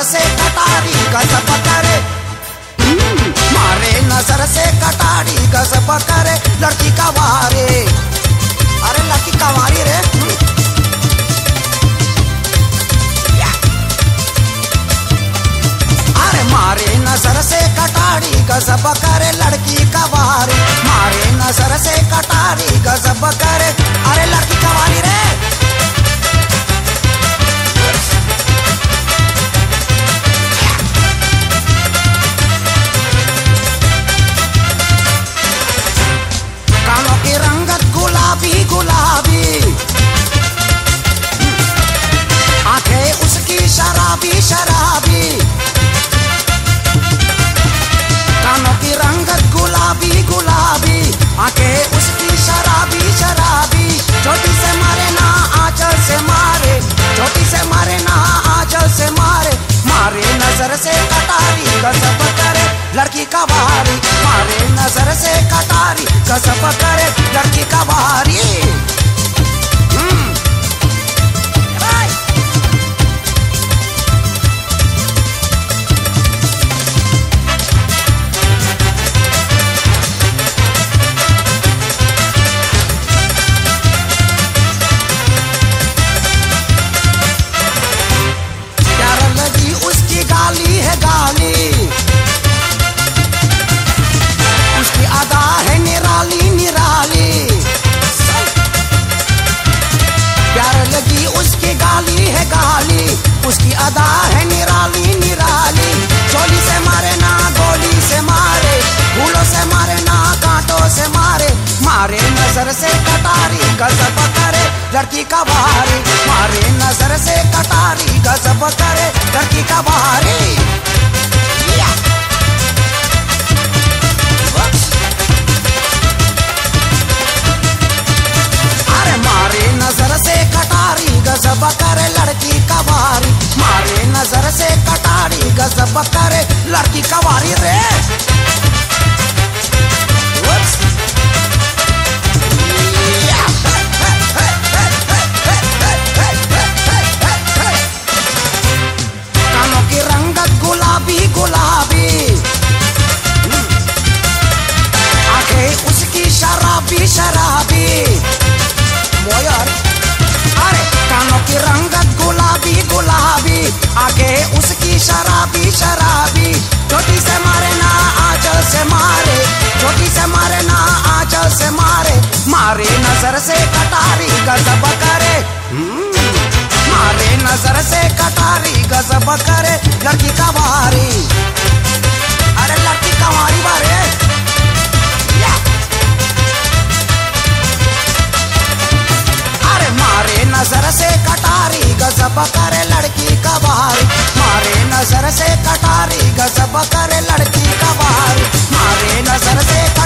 नज़र से कटारी गज पकड़े। मारे नज़र से कटारी गज पकड़े। लड़की का वाह casa pra cá. की कबारी मारे नज़र से कटारी गजब करे घर की कबारी की रंगत गुलाबी गुलाबी। आँखें उसकी शराबी शराबी। मोयर, अरे, कानों की रंगत गुलाबी गुलाबी। आगे उसकी शराबी शराबी। छोटी से मारे ना, आंचल से मारे। छोटी से मारे ना, आंचल से मारे। मारे नज़र से कटारी, गजब करे। hmm? नज़र से कटारी गजब करे लड़की कवारी अरे लड़की कवारी बारे अरे मारे नज़र से कटारी गजब करे लड़की कवारी मारे नज़र से कटारी गजब करे लड़की कवारी मारे नज़र से कटारी,